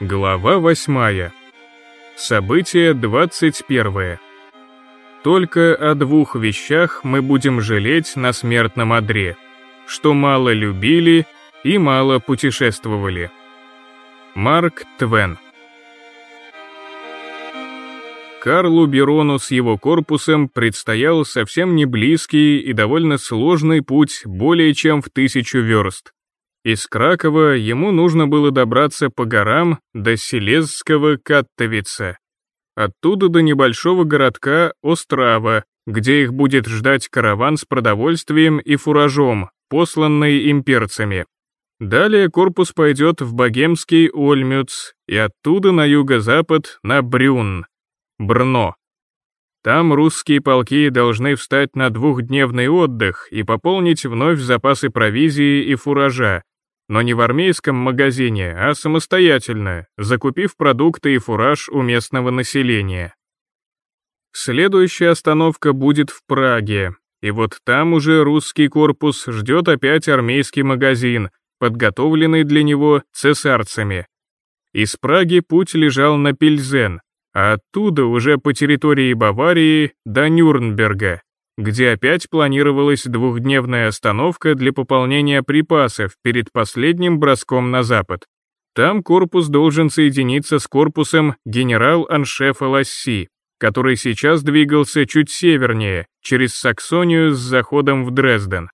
Глава 8. Событие 21. Только о двух вещах мы будем жалеть на смертном одре, что мало любили и мало путешествовали. Марк Твен. Карлу Берону с его корпусом предстоял совсем не близкий и довольно сложный путь более чем в тысячу верст. Из Кракова ему нужно было добраться по горам до Селезского Каттовица. Оттуда до небольшого городка Острава, где их будет ждать караван с продовольствием и фуражом, посланный имперцами. Далее корпус пойдет в богемский Ольмюц и оттуда на юго-запад на Брюн, Брно. Там русские полки должны встать на двухдневный отдых и пополнить вновь запасы провизии и фуража, но не в армейском магазине, а самостоятельно, закупив продукты и фураж у местного населения. Следующая остановка будет в Праге, и вот там уже русский корпус ждет опять армейский магазин, подготовленный для него цесарцами. Из Праги путь лежал на Пильзен, а оттуда уже по территории Баварии до Нюрнберга, где опять планировалась двухдневная остановка для пополнения припасов перед последним броском на запад. Там корпус должен соединиться с корпусом генерал-аншефа Ласси, который сейчас двигался чуть севернее, через Саксонию с заходом в Дрезден.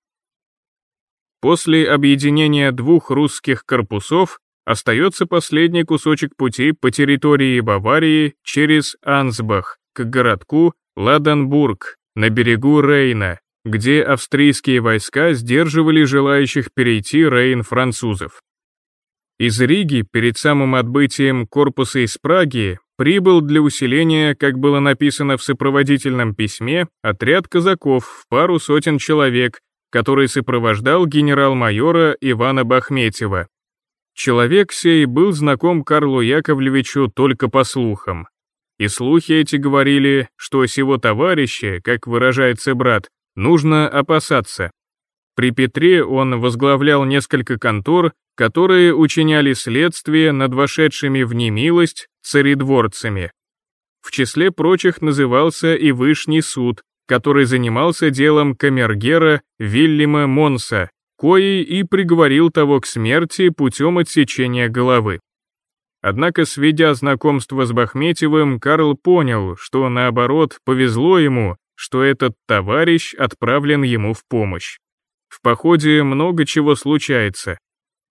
После объединения двух русских корпусов остается последний кусочек пути по территории Баварии через Ансбах к городку Ладенбург, на берегу Рейна, где австрийские войска сдерживали желающих перейти Рейн французов. Из Риги перед самым отбытием корпуса из Праги прибыл для усиления, как было написано в сопроводительном письме, отряд казаков в пару сотен человек, который сопровождал генерал-майора Ивана Бахметьева. Человек сей был знаком Карлу Яковлевичу только по слухам. И слухи эти говорили, что сего товарища, как выражается брат, нужно опасаться. При Петре он возглавлял несколько контор, которые учиняли следствие над вошедшими в немилость царедворцами. В числе прочих назывался и Вышний суд, который занимался делом камергера Вильяма Монса, кои и приговорил того к смерти путем отсечения головы. Однако, сведя знакомство с Бахметьевым, Карл понял, что наоборот повезло ему, что этот товарищ отправлен ему в помощь. В походе много чего случается.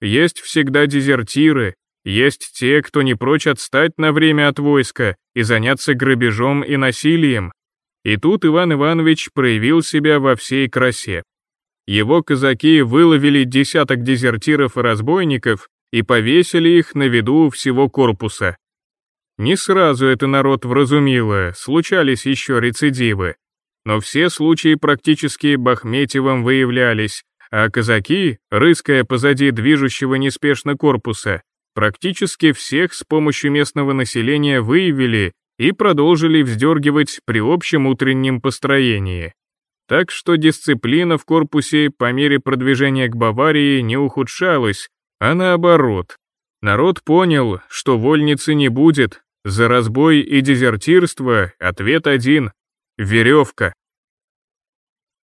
Есть всегда дезертиры, есть те, кто не прочь отстать на время от войска и заняться грабежом и насилием. И тут Иван Иванович проявил себя во всей красе. Его казаки выловили десяток дезертиров и разбойников и повесили их на виду всего корпуса. Не сразу это народ вразумило, случались еще рецидивы. Но все случаи практически Бахметьевым выявлялись, а казаки, рыская позади движущего неспешно корпуса, практически всех с помощью местного населения выявили и продолжили вздергивать при общем утреннем построении. Так что дисциплина в корпусе по мере продвижения к Баварии не ухудшалась, а наоборот. Народ понял, что вольницы не будет, за разбой и дезертирство ответ один — веревка.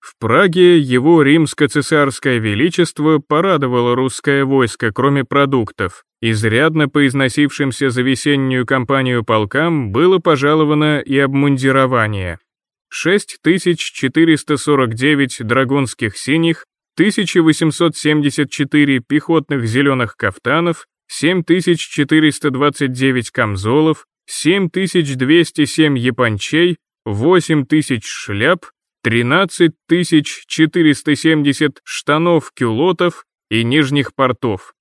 В Праге его римско-цесарское величество порадовало русское войско, кроме продуктов. Изрядно поизносившимся за весеннюю кампанию полкам было пожаловано и обмундирование. 6449 драгунских синих, 1874 пехотных зеленых кафтанов, 7429 камзолов, 7207 япончей, 8000 шляп, 13470 штанов-кюлотов и нижних портов.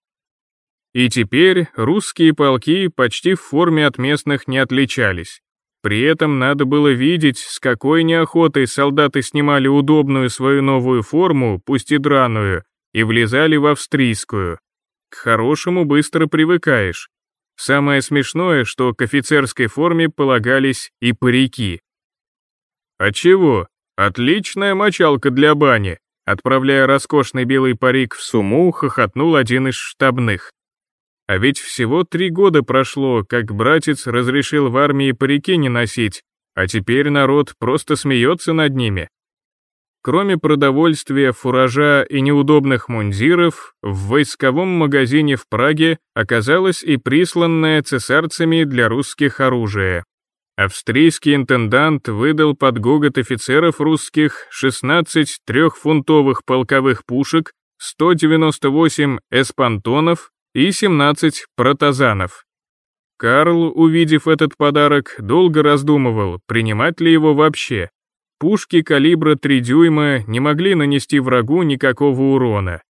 И теперь русские полки почти в форме от местных не отличались. При этом надо было видеть, с какой неохотой солдаты снимали удобную свою новую форму, пусть и драную, и влезали в австрийскую. К хорошему быстро привыкаешь. Самое смешное, что к офицерской форме полагались и парики. А чего? Отличная мочалка для бани. Отправляя роскошный белый парик в сумму, хохотнул один из штабных. А ведь всего три года прошло, как братец разрешил в армии парики не носить, а теперь народ просто смеется над ними. Кроме продовольствия, фуража и неудобных мундиров, в войсковом магазине в Праге оказалось и присланное цесарцами для русских оружие. Австрийский интендант выдал под гогот офицеров русских 16 трехфунтовых полковых пушек, 198 эспантонов и 17 протазанов. Карл, увидев этот подарок, долго раздумывал, принимать ли его вообще. Пушки калибра 3 дюйма не могли нанести врагу никакого урона.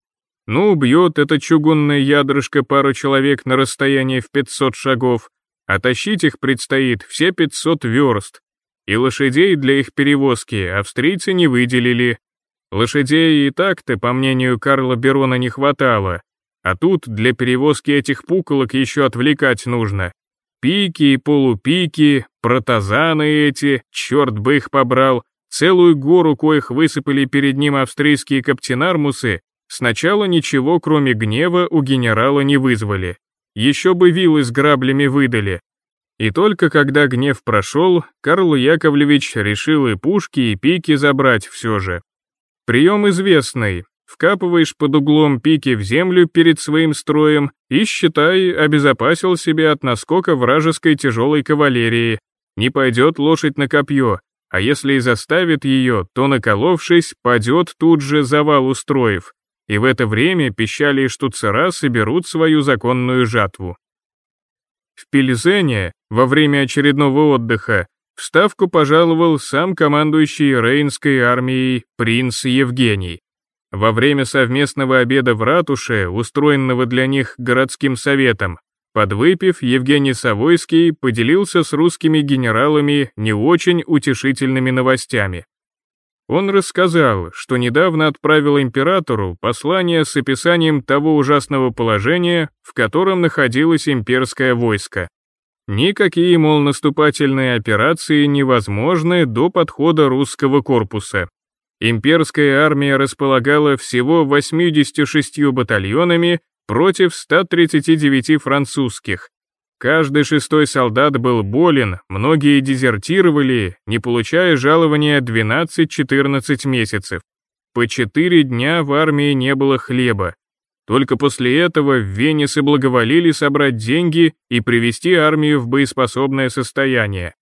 Ну, убьет это чугунное ядрышко пару человек на расстоянии в 500 шагов, а тащить их предстоит все 500 верст. И лошадей для их перевозки австрийцы не выделили. Лошадей и так-то, по мнению Карла Берона, не хватало, а тут для перевозки этих пуколок еще отвлекать нужно. Пики и полупики, протазаны эти, черт бы их побрал, целую гору коих высыпали перед ним австрийские каптенармусы, сначала ничего кроме гнева у генерала не вызвали. Еще бы вилы с граблями выдали. И только когда гнев прошел, Карл Яковлевич решил и пушки, и пики забрать все же. Прием известный, вкапываешь под углом пики в землю перед своим строем и, считай, обезопасил себя от наскока вражеской тяжелой кавалерии. Не пойдет лошадь на копье, а если и заставит ее, то, наколовшись, падет тут же завал устроив, и в это время пищали и штуцера соберут свою законную жатву. В Пельзене, во время очередного отдыха, в Ставку пожаловал сам командующий Рейнской армией принц Евгений. Во время совместного обеда в ратуше, устроенного для них городским советом, подвыпив, Евгений Савойский поделился с русскими генералами не очень утешительными новостями. Он рассказал, что недавно отправил императору послание с описанием того ужасного положения, в котором находилось имперское войско. Никакие, мол, наступательные операции невозможны до подхода русского корпуса, имперская армия располагала всего 86 батальонами против 139 французских. Каждый шестой солдат был болен, многие дезертировали, не получая жалования 12-14 месяцев. По 4 дня в армии не было хлеба. Только после этого в Вене соблаговолили собрать деньги и привести армию в боеспособное состояние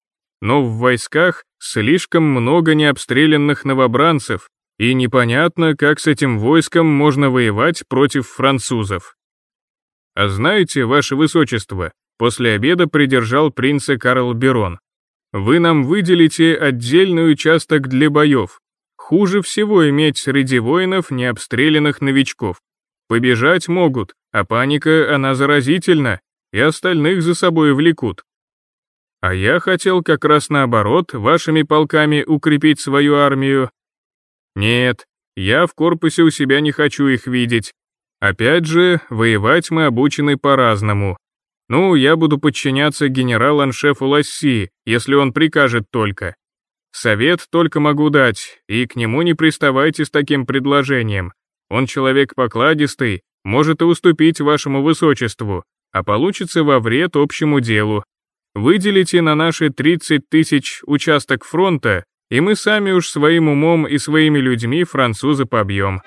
но в войсках слишком много необстрелянных новобранцев, и непонятно, как с этим войском можно воевать против французов. А знаете, ваше высочество, после обеда придержал принца Карл Берон. Вы нам выделите отдельный участок для боев. Хуже всего иметь среди воинов необстрелянных новичков. Побежать могут, а паника, она заразительна, и остальных за собой влекут. А я хотел как раз наоборот, вашими полками укрепить свою армию. Нет, я в корпусе у себя не хочу их видеть. Опять же, воевать мы обучены по-разному. Ну, я буду подчиняться генерал-аншефу Ласси, если он прикажет только. Совет только могу дать, и к нему не приставайте с таким предложением. Он человек покладистый, может и уступить вашему высочеству, а получится во вред общему делу. Выделите на наши 30 тысяч участок фронта, и мы сами уж своим умом и своими людьми француза побьем.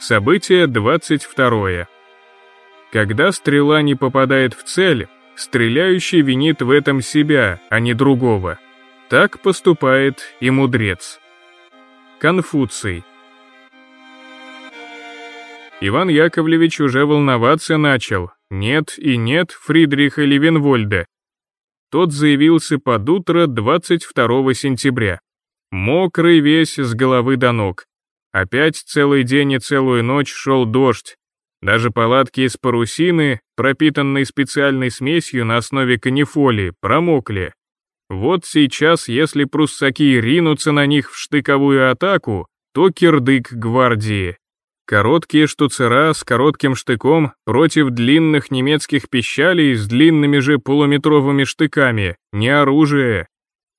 Событие 22. Когда стрела не попадает в цель, стреляющий винит в этом себя, а не другого. Так поступает и мудрец. Конфуций. Иван Яковлевич уже волноваться начал. Нет и нет Фридриха Левенвольда. Тот заявился под утро 22 сентября. Мокрый весь с головы до ног. Опять целый день и целую ночь шел дождь. Даже палатки из парусины, пропитанные специальной смесью на основе канифоли, промокли. Вот сейчас, если пруссаки ринутся на них в штыковую атаку, то кирдык гвардии. Короткие штуцера с коротким штыком против длинных немецких пищалей с длинными же полуметровыми штыками, не оружие.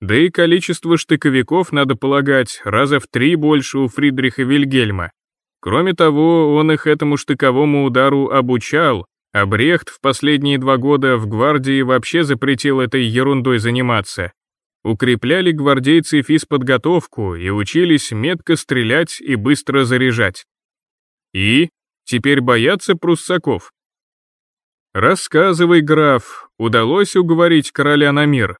Да и количество штыковиков, надо полагать, раза в три больше у Фридриха Вильгельма. Кроме того, он их этому штыковому удару обучал, а Брехт в последние два года в гвардии вообще запретил этой ерундой заниматься. Укрепляли гвардейцы физподготовку и учились метко стрелять и быстро заряжать. И? Теперь боятся пруссаков? «Рассказывай, граф, удалось уговорить короля на мир?»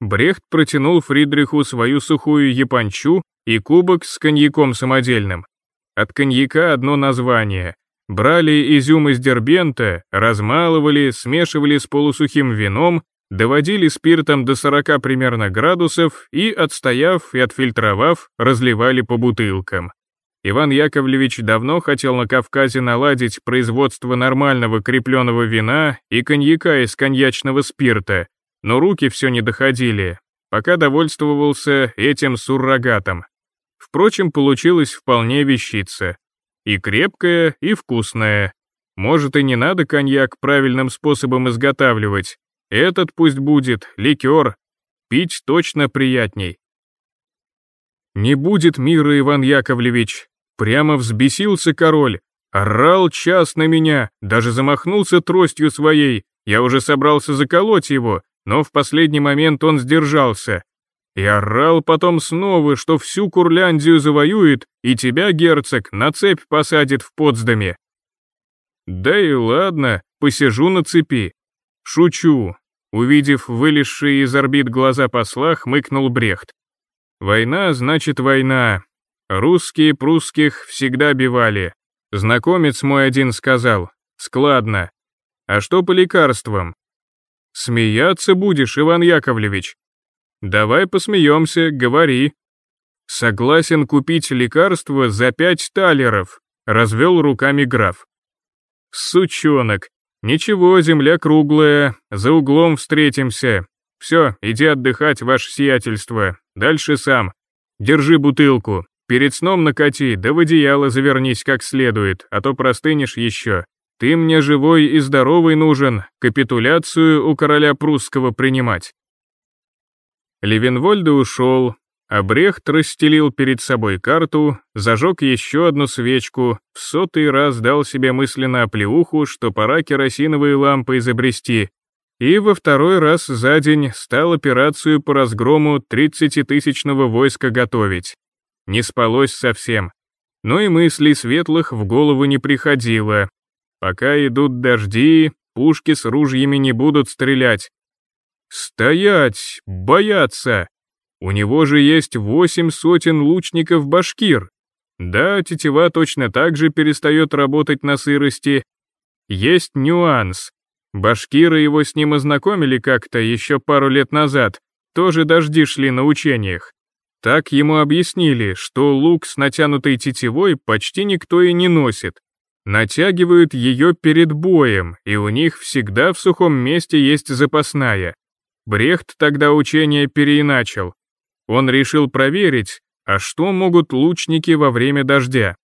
Брехт протянул Фридриху свою сухую япончу и кубок с коньяком самодельным. От коньяка одно название. Брали изюм из дербента, размалывали, смешивали с полусухим вином, доводили спиртом до 40 примерно градусов и, отстояв и отфильтровав, разливали по бутылкам. Иван Яковлевич давно хотел на Кавказе наладить производство нормального крепленного вина и коньяка из коньячного спирта, но руки все не доходили, пока довольствовался этим суррогатом. Впрочем, получилось вполне вещица. И крепкая, и вкусная. Может, и не надо коньяк правильным способом изготавливать. Этот пусть будет, ликер. Пить точно приятней. Не будет мира, Иван Яковлевич. Прямо взбесился король. Орал час на меня, даже замахнулся тростью своей. Я уже собрался заколоть его, но в последний момент он сдержался. И орал потом снова, что всю Курляндию завоюет, и тебя, герцог, на цепь посадит в Потсдаме. Да и ладно, посижу на цепи. Шучу. Увидев вылезшие из орбит глаза посла, хмыкнул Брехт. Война значит война. Русские прусских всегда бивали. Знакомец мой один сказал. Складно. А что по лекарствам? Смеяться будешь, Иван Яковлевич. Давай посмеемся, говори. Согласен купить лекарство за пять талеров, развел руками граф. Сучонок. Ничего, земля круглая, за углом встретимся. Все, иди отдыхать, ваше сиятельство. Дальше сам. Держи бутылку. Перед сном накати, да в одеяло завернись как следует, а то простынешь еще. Ты мне живой и здоровый нужен, капитуляцию у короля прусского принимать. Левенвольда ушел, а Брехт расстелил перед собой карту, зажег еще одну свечку, в сотый раз дал себе мысленно оплеуху, что пора керосиновые лампы изобрести, и во второй раз за день стал операцию по разгрому 30-тысячного войска готовить. Не спалось совсем. Но и мыслей светлых в голову не приходило. Пока идут дожди, пушки с ружьями не будут стрелять, «Стоять! Бояться! У него же есть восемь сотен лучников-башкир. Да, тетива точно так же перестает работать на сырости. Есть нюанс. Башкиры его с ним ознакомили как-то еще пару лет назад, тоже дожди шли на учениях. Так ему объяснили, что лук с натянутой тетивой почти никто и не носит. Натягивают ее перед боем, и у них всегда в сухом месте есть запасная. Брехт тогда учение переиначил. Он решил проверить, а что могут лучники во время дождя.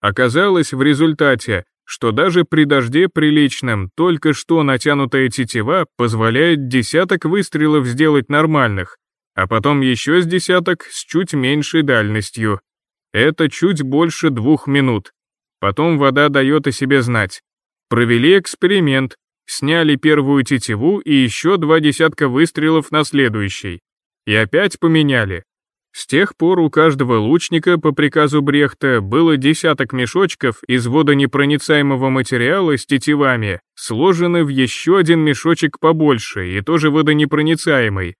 Оказалось в результате, что даже при дожде приличном только что натянутая тетива позволяет десяток выстрелов сделать нормальных, а потом еще с десяток с чуть меньшей дальностью. Это чуть больше двух минут. Потом вода дает о себе знать. Провели эксперимент, сняли первую тетиву и еще два десятка выстрелов на следующий. И опять поменяли. С тех пор у каждого лучника по приказу Брехта было десяток мешочков из водонепроницаемого материала с тетивами, сложены в еще один мешочек побольше и тоже водонепроницаемый.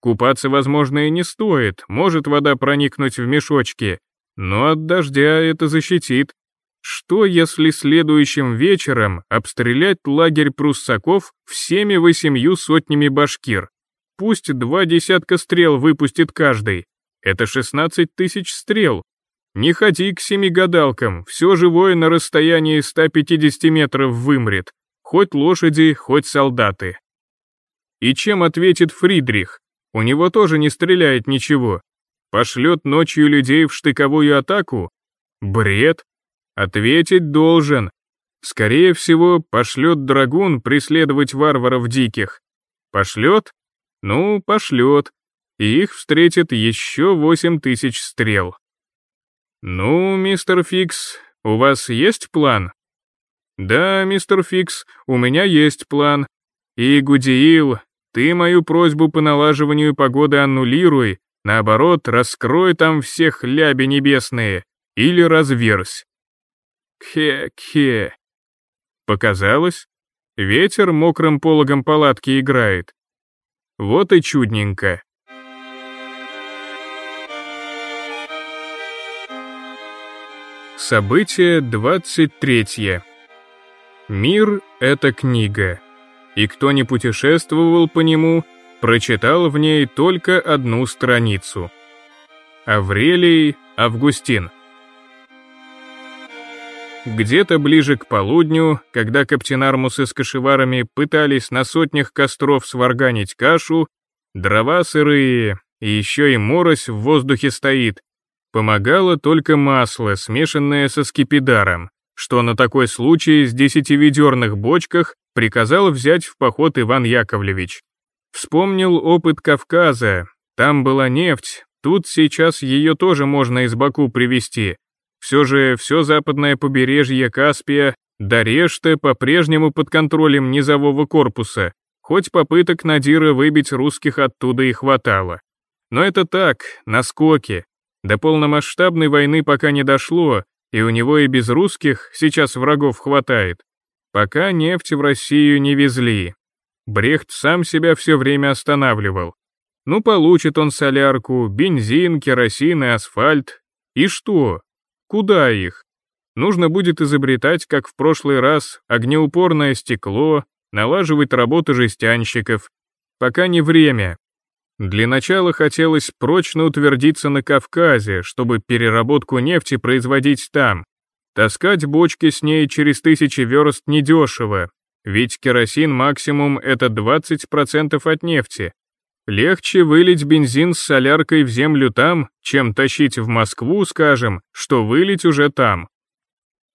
Купаться, возможно, и не стоит, может вода проникнуть в мешочки, но от дождя это защитит. Что если следующим вечером обстрелять лагерь пруссаков всеми восемью сотнями башкир? Пусть два десятка стрел выпустит каждый. Это 16 тысяч стрел. Не ходи к семи гадалкам, все живое на расстоянии 150 метров вымрет. Хоть лошади, хоть солдаты. И чем ответит Фридрих? У него тоже не стреляет ничего. Пошлет ночью людей в штыковую атаку? Бред. Ответить должен. Скорее всего, пошлет драгун преследовать варваров диких. Пошлет? Ну, пошлет. и их встретит еще восемь тысяч стрел. «Ну, мистер Фикс, у вас есть план?» «Да, мистер Фикс, у меня есть план. И, Гудиил, ты мою просьбу по налаживанию погоды аннулируй, наоборот, раскрой там все хляби небесные, или разверзь». Кхе-кхе. Показалось? Ветер мокрым пологом палатки играет. Вот и чудненько. Событие 23. Мир — это книга, и кто не путешествовал по нему, прочитал в ней только одну страницу. Аврелий Августин. Где-то ближе к полудню, когда Каптенармусы с кошеварами пытались на сотнях костров сварганить кашу, дрова сырые, и еще и морось в воздухе стоит, Помогало только масло, смешанное со скипидаром, что на такой случай с десятиведерных бочках приказал взять в поход Иван Яковлевич. Вспомнил опыт Кавказа, там была нефть, тут сейчас ее тоже можно из Баку привезти. Все же все западное побережье Каспия до решты по-прежнему под контролем низового корпуса, хоть попыток Надира выбить русских оттуда и хватало. Но это так, наскоки, до полномасштабной войны пока не дошло, и у него и без русских сейчас врагов хватает. Пока нефть в Россию не везли. Брехт сам себя все время останавливал. Ну, получит он солярку, бензин, керосин и асфальт. И что? Куда их? Нужно будет изобретать, как в прошлый раз, огнеупорное стекло, налаживать работу жестянщиков. Пока не время, для начала хотелось прочно утвердиться на Кавказе, чтобы переработку нефти производить там. Таскать бочки с ней через тысячи верст недешево, ведь керосин максимум это 20% от нефти. Легче вылить бензин с соляркой в землю там, чем тащить в Москву, скажем, что вылить уже там.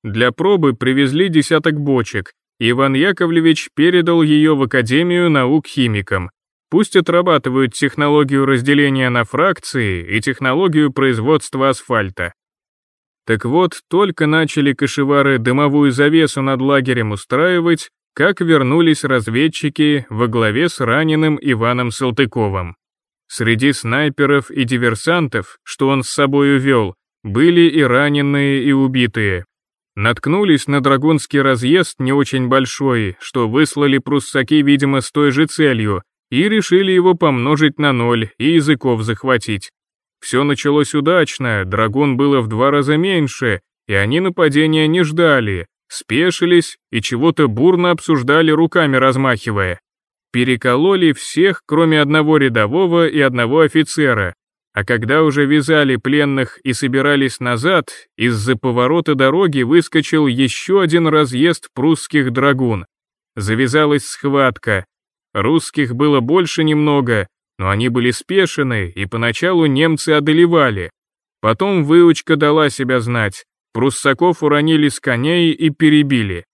Для пробы привезли десяток бочек, Иван Яковлевич передал ее в Академию наук химикам, Пусть отрабатывают технологию разделения на фракции и технологию производства асфальта. Так вот, только начали кошевары дымовую завесу над лагерем устраивать, как вернулись разведчики во главе с раненым Иваном Салтыковым. Среди снайперов и диверсантов, что он с собой увел, были и раненые, и убитые. Наткнулись на драгунский разъезд не очень большой, что выслали пруссаки, видимо, с той же целью, и решили его помножить на ноль и языков захватить. Все началось удачно, драгун было в два раза меньше, и они нападения не ждали, спешились и чего-то бурно обсуждали руками размахивая. Перекололи всех, кроме одного рядового и одного офицера, а когда уже вязали пленных и собирались назад, из-за поворота дороги выскочил еще один разъезд прусских драгун. Завязалась схватка, Русских было больше немного, но они были спешены, и поначалу немцы одолевали. Потом выучка дала себя знать, пруссаков уронили с коней и перебили.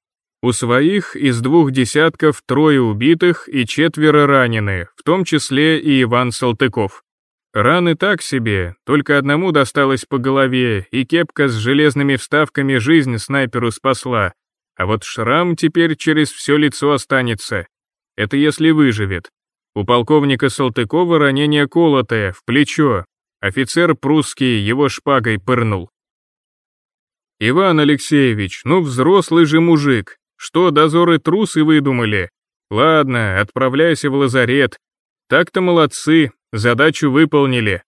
У своих из двух десятков трое убитых и четверо ранены, в том числе и Иван Салтыков. Раны так себе, только одному досталось по голове, и кепка с железными вставками жизнь снайперу спасла, а вот шрам теперь через все лицо останется. Это если выживет. У полковника Салтыкова ранение колотое, в плечо. Офицер прусский его шпагой пырнул. «Иван Алексеевич, ну взрослый же мужик. Что дозоры трусы выдумали? Ладно, отправляйся в лазарет. Так-то молодцы, задачу выполнили».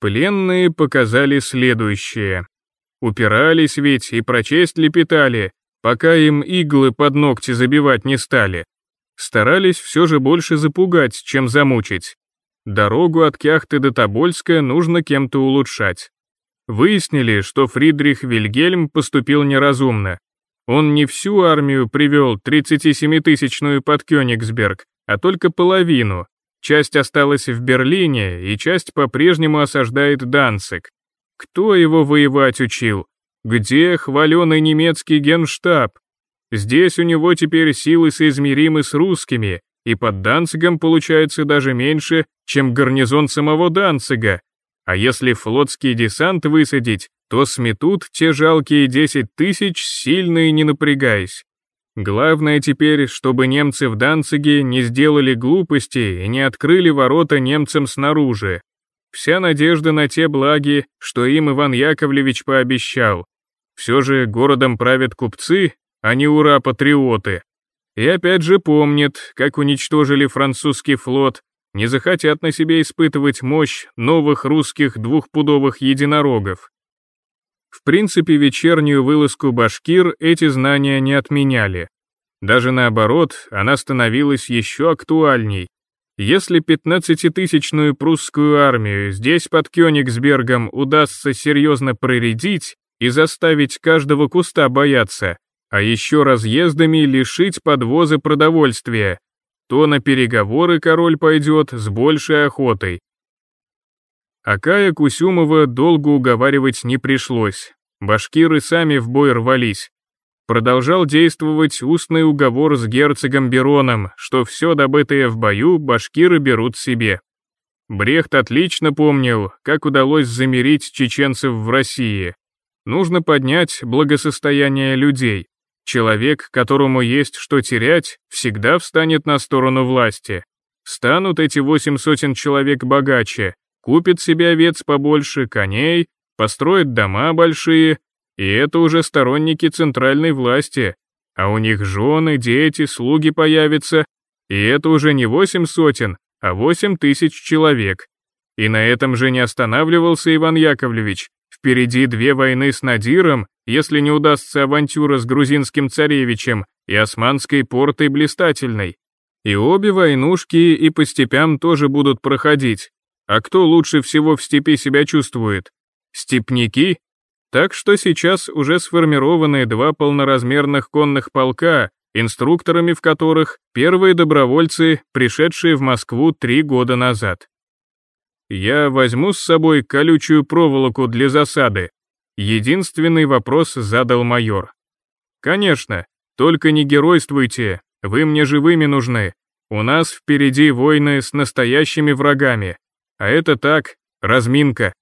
Пленные показали следующее. Упирались ведь и прочесть лепетали, пока им иглы под ногти забивать не стали. Старались все же больше запугать, чем замучить. Дорогу от Кяхты до Тобольска нужно кем-то улучшать. Выяснили, что Фридрих Вильгельм поступил неразумно. Он не всю армию привел 37-тысячную под Кёнигсберг, а только половину. Часть осталась в Берлине, и часть по-прежнему осаждает Данцик. Кто его воевать учил? Где хваленый немецкий генштаб? Здесь у него теперь силы соизмеримы с русскими, и под Данцигом получается даже меньше, чем гарнизон самого Данцига. А если флотский десант высадить, то сметут те жалкие 10 тысяч, сильно и не напрягаясь. Главное теперь, чтобы немцы в Данциге не сделали глупости и не открыли ворота немцам снаружи. Вся надежда на те благи, что им Иван Яковлевич пообещал. Все же городом правят купцы, а не ура-патриоты. И опять же помнят, как уничтожили французский флот, не захотят на себе испытывать мощь новых русских двухпудовых единорогов. В принципе, вечернюю вылазку башкир эти знания не отменяли. Даже наоборот, она становилась еще актуальней. Если 15-тысячную прусскую армию здесь под Кёнигсбергом удастся серьезно проредить и заставить каждого куста бояться, а еще разъездами лишить подвоза продовольствия, то на переговоры король пойдет с большей охотой. Акая Кусюмова долго уговаривать не пришлось. Башкиры сами в бой рвались. Продолжал действовать устный уговор с герцогом Бероном, что все добытое в бою башкиры берут себе. Брехт отлично помнил, как удалось замирить чеченцев в России. Нужно поднять благосостояние людей. Человек, которому есть что терять, всегда встанет на сторону власти. Станут эти восемь сотен человек богаче, купит себе овец побольше, коней, построит дома большие, и это уже сторонники центральной власти, а у них жены, дети, слуги появятся, и это уже не восемь сотен, а восемь тысяч человек. И на этом же не останавливался Иван Яковлевич. Впереди две войны с Надиром, если не удастся авантюра с грузинским царевичем и османской портой блистательной. И обе войнушки и по степям тоже будут проходить, а кто лучше всего в степи себя чувствует? Степняки? Так что сейчас уже сформированы два полноразмерных конных полка, инструкторами в которых первые добровольцы, пришедшие в Москву три года назад. Я возьму с собой колючую проволоку для засады. Единственный вопрос задал майор. Конечно, только не геройствуйте, вы мне живыми нужны. У нас впереди войны с настоящими врагами. А это так, разминка.